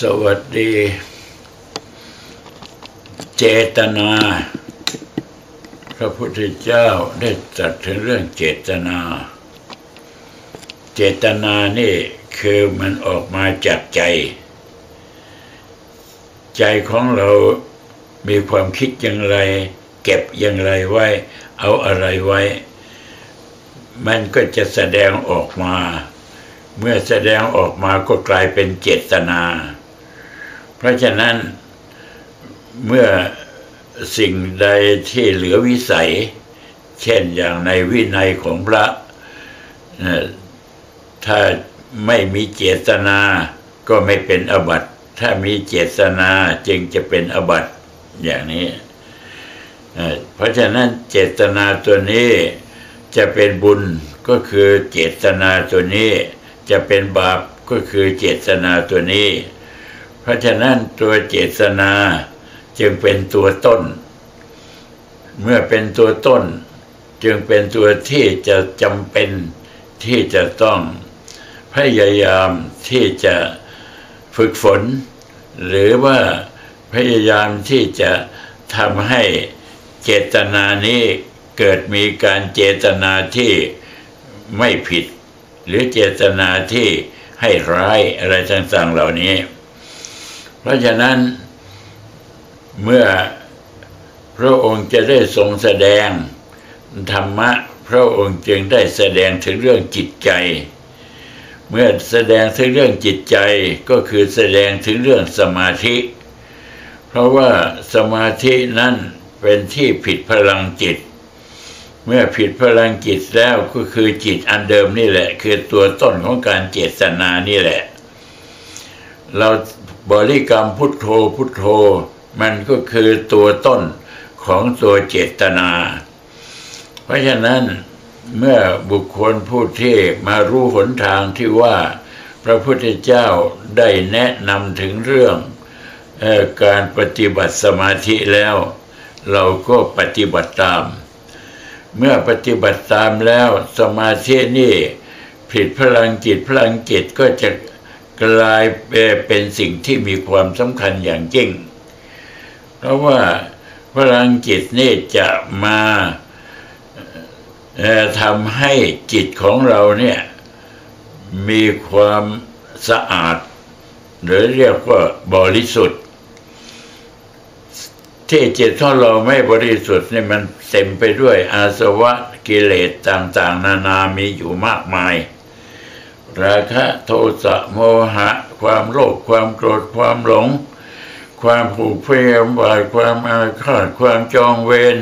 สวัสดี เจตนา พระพุทธเจ้าได้ตรัสถึงเรื่องเจตนา เจตนานี่คือมันออกมาจากใจ ใจของเรามีความคิดอย่างไร เก็บอย่างไรไว้ เอาอะไรไว้ มันก็จะแสดงออกมา เมื่อแสดงออกมาก็กลายเป็นเจตนา เพราะฉะนั้นเมื่อสิ่งใดที่เหลือวิสัย เช่นอย่างในวินัยของพระ ถ้าไม่มีเจตนาก็ไม่เป็นอบัติถ้ามีเจตนาจึงจะเป็นอบัติอย่างนี้ เพราะฉะนั้นเจตนาตัวนี้จะเป็นบุญก็คือเจตนาตัวนี้ จะเป็นบาปก็คือเจตนาตัวนี้ เพราะฉะนั้นตัวเจตนาจึงเป็นตัวต้น เมื่อเป็นตัวต้น จึงเป็นตัวที่จะจำเป็นที่จะต้องพยายามที่จะฝึกฝน หรือว่าพยายามที่จะทำให้เจตนานี้เกิดมีการเจตนาที่ไม่ผิด หรือเจตนาที่ให้ร้ายอะไรต่างๆเหล่านี้ เพราะฉะนั้นเมื่อพระองค์จะได้ทรงแสดงธรรมะ พระองค์จึงได้แสดงถึงเรื่องจิตใจ เมื่อแสดงถึงเรื่องจิตใจก็คือแสดงถึงเรื่องสมาธิ เพราะว่าสมาธินั้นเป็นที่ผิดพลังจิต เมื่อผิดพลังจิตแล้วก็คือจิตอันเดิมนี่แหละ คือตัวต้นของการเจตนานี่แหละ เราบริกรรมพุทโธพุทโธ มันก็คือตัวต้นของตัวเจตนา เพราะฉะนั้นเมื่อบุคคลผู้ที่มารู้หนทางที่ว่าพระพุทธเจ้าได้แนะนำถึงเรื่องออการปฏิบัติสมาธิแล้ว เราก็ปฏิบัติตาม เมื่อปฏิบัติตามแล้วสมาธินี่ผิดพลังจิตพลังจิตก็จะ กลายเป็นสิ่งที่มีความสำคัญอย่างยิ่ง เพราะว่าพลังจิตนี่จะมาทำให้จิตของเราเนี่ยมีความสะอาด หรือเรียกว่าบริสุทธิ์ ที่จิตของเราไม่บริสุทธิ์นี่มันเต็มไปด้วยอาสวะกิเลสต่าง ๆ นานามีอยู่มากมาย ราคะโทสะโมหะ ความโลภความโกรธความหลง ความผูกเพยมบายความอาฆาตความจองเวร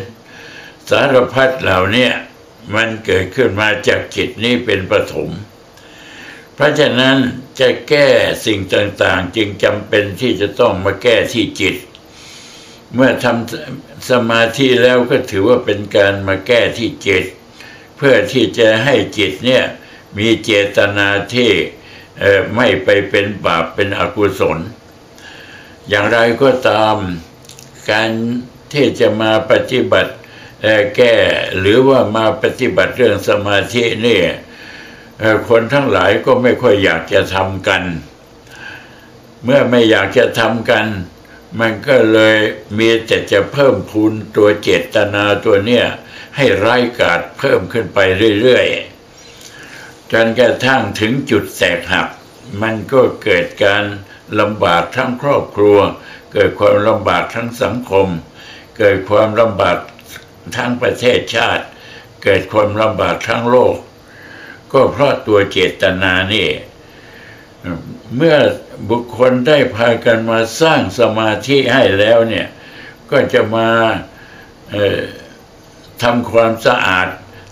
สารพัดเหล่านี้มันเกิดขึ้นมาจากจิตนี้เป็นปฐมเพราะฉะนั้นจะแก้สิ่งต่างๆ จึงจำเป็นที่จะต้องมาแก้ที่จิต เมื่อทำสมาธิแล้วก็ถือว่าเป็นการมาแก้ที่จิต เพื่อที่จะให้จิตเนี่ย มีเจตนาที่ไม่ไปเป็นบาปเป็นอกุศล อย่างไรก็ตามการที่จะมาปฏิบัติแก้หรือว่ามาปฏิบัติเรื่องสมาธินี่คนทั้งหลายก็ไม่ค่อยอยากจะทำกัน เมื่อไม่อยากจะทำกัน มันก็เลยมีแต่จะเพิ่มพูนตัวเจตนาตัวเนี้ยให้ร้ายกาจเพิ่มขึ้นไปเรื่อยๆ จนกระทั่งถึงจุดแตกหัก มันก็เกิดการลำบากทั้งครอบครัว เกิดความลำบากทั้งสังคม เกิดความลำบากทั้งประเทศชาติ เกิดความลำบากทั้งโลก ก็เพราะตัวเจตนานี่ เมื่อบุคคลได้พากันมาสร้างสมาธิให้แล้วเนี่ย ก็จะมาทำความสะอาด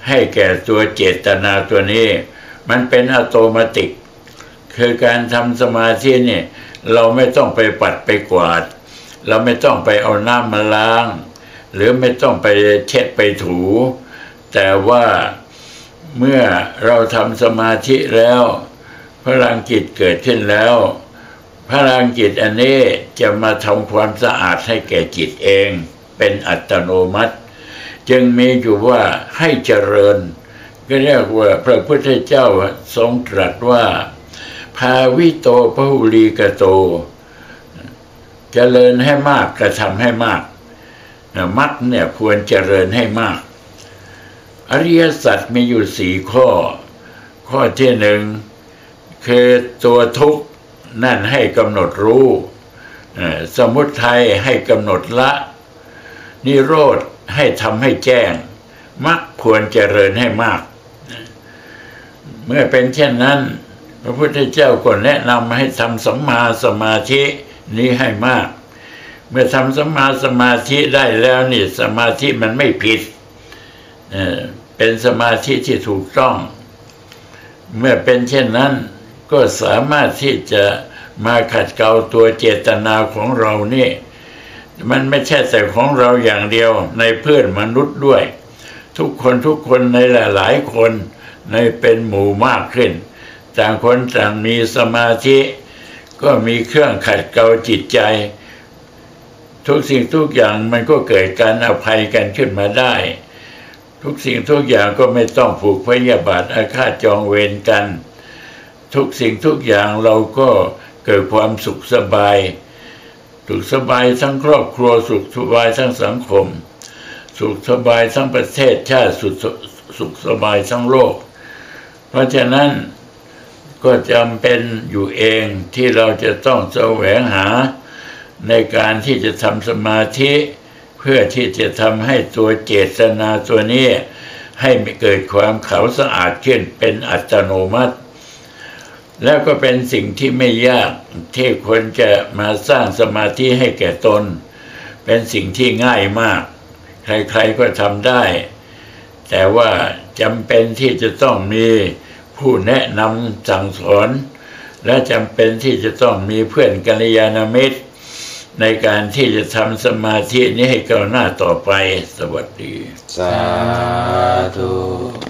ให้แก่ตัวเจตนาตัวนี้ มันเป็นอัตโนมัติคือการทำสมาธิเนี่ย เราไม่ต้องไปปัดไปกวาด เราไม่ต้องไปเอาน้ำมาล้าง หรือไม่ต้องไปเช็ดไปถู แต่ว่าเมื่อเราทำสมาธิแล้ว พลังจิตเกิดขึ้นแล้วพลังจิตอันนี้จะมาทำความสะอาดให้แก่จิตเอง เป็นอัตโนมัติ จึงมีอยู่ว่าให้เจริญ ก็เรียกว่าพระพุทธเจ้าทรงตรัสว่า ภาวิโตพหุลีกโตเจริญให้มากกระทำให้มากมักเนี่ยควรเจริญให้มาก อริยสัจมีอยู่สี่ข้อ ข้อที่หนึ่งคือตัวทุกข์นั่นให้กำหนดรู้สมุทัยให้กำหนดละ นิโรธให้ทำให้แจ้งมักควรเจริญให้มาก เมื่อเป็นเช่นนั้น พระพุทธเจ้าก็แนะนำให้ทำสัมมาสมาธินี้ให้มาก เมื่อทำสัมมาสมาธิได้แล้วนี่สมาธิมันไม่ผิดเออเป็นสมาธิที่ถูกต้อง เมื่อเป็นเช่นนั้นก็สามารถที่จะมาขัดเกลาตัวเจตนาของเรานี่ มันไม่ใช่แต่ของเราอย่างเดียวในเพื่อนมนุษย์ด้วย ทุกคนทุกคนในหลาย ๆ คน ในเป็นหมู่มากขึ้น ต่างคนต่างมีสมาธิ ก็มีเครื่องขัดเกลาจิตใจ ทุกสิ่งทุกอย่างมันก็เกิดการอภัยกันขึ้นมาได้ ทุกสิ่งทุกอย่างก็ไม่ต้องผูกพยาบาทอาฆาตจองเวรกัน ทุกสิ่งทุกอย่างเราก็เกิดความสุขสบาย สุขสบายทั้งครอบครัวสุขสบายทั้งสังคม สุขสบายทั้งประเทศชาติสุขสุขสบายทั้งโลก เพราะฉะนั้นก็จำเป็นอยู่เองที่เราจะต้องแสวงหาในการที่จะทำสมาธิเพื่อที่จะทำให้ตัวเจตนาตัวนี้ ให้เกิดความขาวสะอาดขึ้นเป็นอัตโนมัติ แล้วก็เป็นสิ่งที่ไม่ยากที่คนจะมาสร้างสมาธิให้แก่ตน เป็นสิ่งที่ง่ายมาก ใครๆก็ทำได้ แต่ว่า จำเป็นที่จะต้องมีผู้แนะนำสั่งสอน และจำเป็นที่จะต้องมีเพื่อนกัลยาณมิตร ในการที่จะทำสมาธินี้ให้ก้าวหน้าต่อไป สวัสดี สาธุ